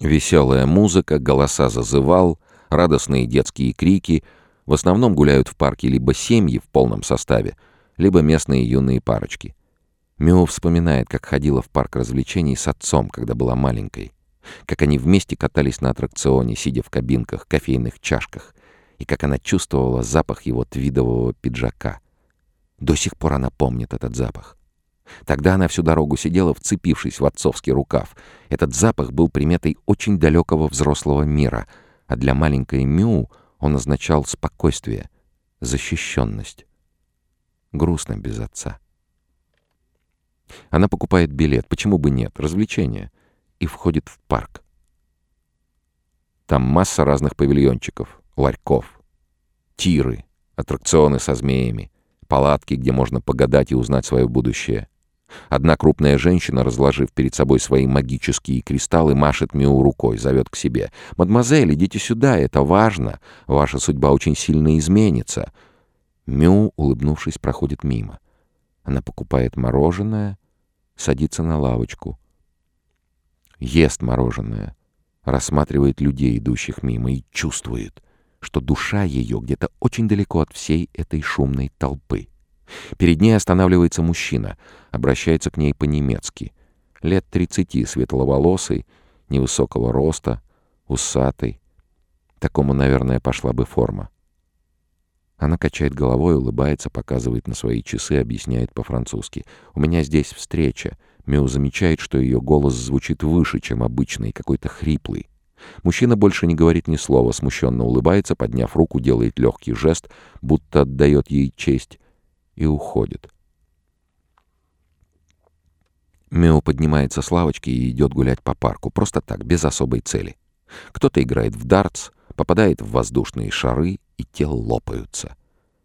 Веселая музыка, голоса зазывал, радостные детские крики. В основном гуляют в парке либо семьи в полном составе, либо местные юные парочки. Мио вспоминает, как ходила в парк развлечений с отцом, когда была маленькой. Как они вместе катались на аттракционе, сидя в кабинках, кофейных чашках. И как она чувствовала запах его твидового пиджака. До сих пор она помнит этот запах. Тогда она всю дорогу сидела, вцепившись в отцовский рукав. Этот запах был приметой очень далекого взрослого мира, а для маленькой Мю он означал спокойствие, защищенность. Грустно без отца. Она покупает билет, почему бы нет, развлечение, и входит в парк. Там масса разных павильончиков, ларьков, тиры, аттракционы со змеями, палатки, где можно погадать и узнать свое будущее — Одна крупная женщина, разложив перед собой свои магические кристаллы, машет Миу рукой, зовет к себе. «Мадемуазель, идите сюда, это важно. Ваша судьба очень сильно изменится». Миу, улыбнувшись, проходит мимо. Она покупает мороженое, садится на лавочку. Ест мороженое, рассматривает людей, идущих мимо, и чувствует, что душа ее где-то очень далеко от всей этой шумной толпы. Перед ней останавливается мужчина, обращается к ней по-немецки. Лет тридцати, светловолосый, невысокого роста, усатый. Такому, наверное, пошла бы форма. Она качает головой, улыбается, показывает на свои часы, объясняет по-французски. «У меня здесь встреча». Мю замечает, что ее голос звучит выше, чем обычный, какой-то хриплый. Мужчина больше не говорит ни слова, смущенно улыбается, подняв руку, делает легкий жест, будто отдает ей честь, и уходит. Мео поднимается с лавочки и идет гулять по парку, просто так, без особой цели. Кто-то играет в дартс, попадает в воздушные шары, и те лопаются.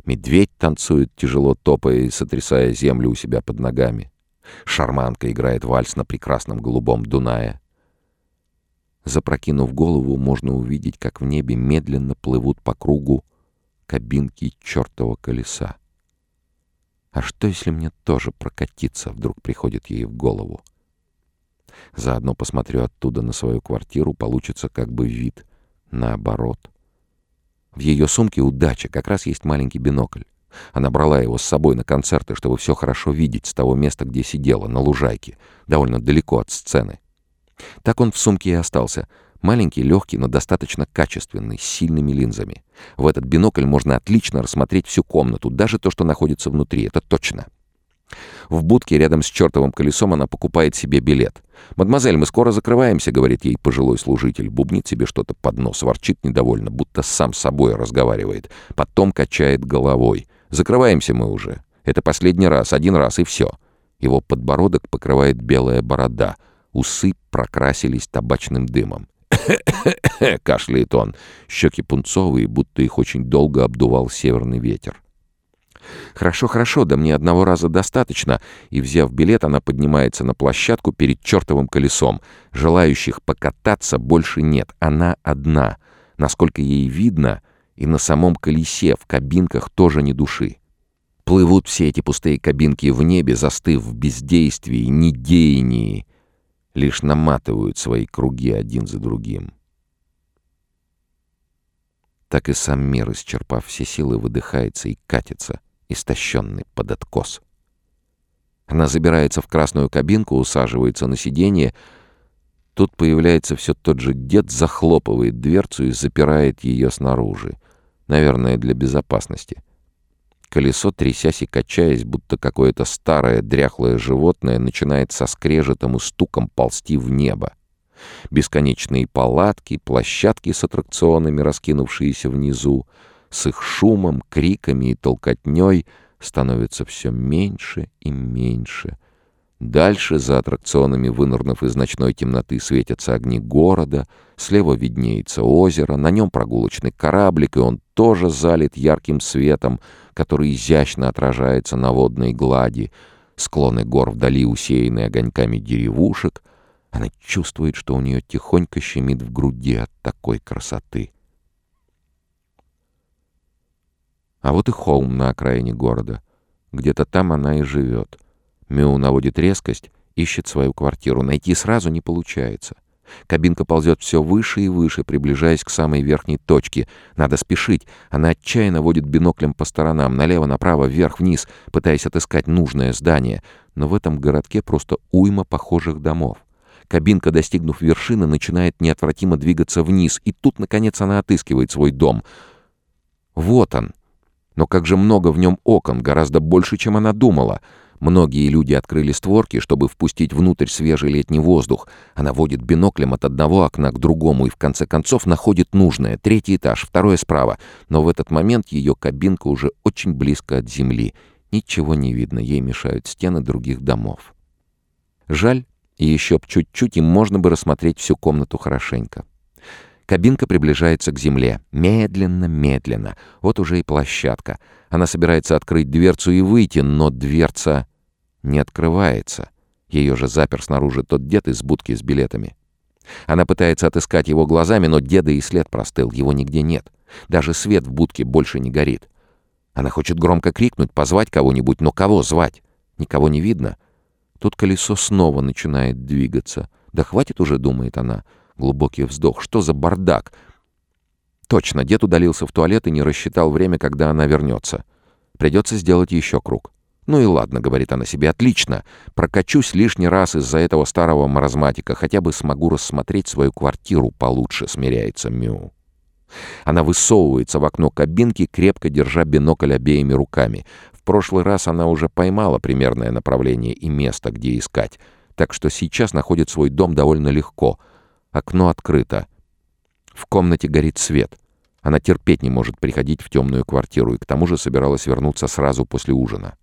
Медведь танцует, тяжело топая и сотрясая землю у себя под ногами. Шарманка играет вальс на прекрасном голубом Дунае. Запрокинув голову, можно увидеть, как в небе медленно плывут по кругу кабинки чертова колеса. А что, если мне тоже прокатиться, вдруг приходит ей в голову? Заодно посмотрю оттуда на свою квартиру, получится как бы вид наоборот. В ее сумке удача, как раз есть маленький бинокль. Она брала его с собой на концерты, чтобы все хорошо видеть с того места, где сидела, на лужайке, довольно далеко от сцены. Так он в сумке и остался — Маленький, легкий, но достаточно качественный, с сильными линзами. В этот бинокль можно отлично рассмотреть всю комнату, даже то, что находится внутри, это точно. В будке рядом с чертовым колесом она покупает себе билет. «Мадемуазель, мы скоро закрываемся», — говорит ей пожилой служитель. Бубнит себе что-то под нос, ворчит недовольно, будто сам с собой разговаривает. Потом качает головой. «Закрываемся мы уже. Это последний раз, один раз и все». Его подбородок покрывает белая борода. Усы прокрасились табачным дымом. кашляет он. Щеки пунцовые, будто их очень долго обдувал северный ветер. «Хорошо, хорошо, да мне одного раза достаточно». И, взяв билет, она поднимается на площадку перед чертовым колесом. Желающих покататься больше нет. Она одна. Насколько ей видно, и на самом колесе в кабинках тоже ни души. Плывут все эти пустые кабинки в небе, застыв в бездействии, недеянии, лишь наматывают свои круги один за другим. Так и сам мир, исчерпав все силы, выдыхается и катится, истощенный под откос. Она забирается в красную кабинку, усаживается на сиденье. Тут появляется все тот же дед, захлопывает дверцу и запирает ее снаружи. Наверное, для безопасности. Колесо, трясясь и качаясь, будто какое-то старое дряхлое животное, начинает со скрежетом и стуком ползти в небо. Бесконечные палатки, площадки с аттракционами, раскинувшиеся внизу, с их шумом, криками и толкотней становятся все меньше и меньше. Дальше, за аттракционами, вынырнув из ночной темноты, светятся огни города, слева виднеется озеро, на нем прогулочный кораблик, и он тоже залит ярким светом, который изящно отражается на водной глади, склоны гор вдали усеяны огоньками деревушек. Она чувствует, что у нее тихонько щемит в груди от такой красоты. А вот и холм на окраине города. Где-то там она и живет. Мю наводит резкость, ищет свою квартиру. Найти сразу не получается. Кабинка ползет все выше и выше, приближаясь к самой верхней точке. Надо спешить. Она отчаянно водит биноклем по сторонам, налево, направо, вверх, вниз, пытаясь отыскать нужное здание. Но в этом городке просто уйма похожих домов. Кабинка, достигнув вершины, начинает неотвратимо двигаться вниз, и тут, наконец, она отыскивает свой дом. Вот он. Но как же много в нем окон, гораздо больше, чем она думала — Многие люди открыли створки, чтобы впустить внутрь свежий летний воздух. Она водит биноклем от одного окна к другому и в конце концов находит нужное. Третий этаж, второе справа. Но в этот момент ее кабинка уже очень близко от земли. Ничего не видно, ей мешают стены других домов. Жаль, и еще чуть-чуть, и можно бы рассмотреть всю комнату хорошенько. Кабинка приближается к земле. Медленно, медленно. Вот уже и площадка. Она собирается открыть дверцу и выйти, но дверца не открывается. Ее же запер снаружи тот дед из будки с билетами. Она пытается отыскать его глазами, но деда и след простыл, его нигде нет. Даже свет в будке больше не горит. Она хочет громко крикнуть, позвать кого-нибудь, но кого звать? Никого не видно. Тут колесо снова начинает двигаться. Да хватит уже, думает она. Глубокий вздох. Что за бардак? Точно, дед удалился в туалет и не рассчитал время, когда она вернется. Придется сделать еще круг. «Ну и ладно», — говорит она себе, — «отлично. Прокачусь лишний раз из-за этого старого маразматика. Хотя бы смогу рассмотреть свою квартиру получше», — смиряется Мю. Она высовывается в окно кабинки, крепко держа бинокль обеими руками. В прошлый раз она уже поймала примерное направление и место, где искать, так что сейчас находит свой дом довольно легко. Окно открыто. В комнате горит свет. Она терпеть не может приходить в темную квартиру и к тому же собиралась вернуться сразу после ужина.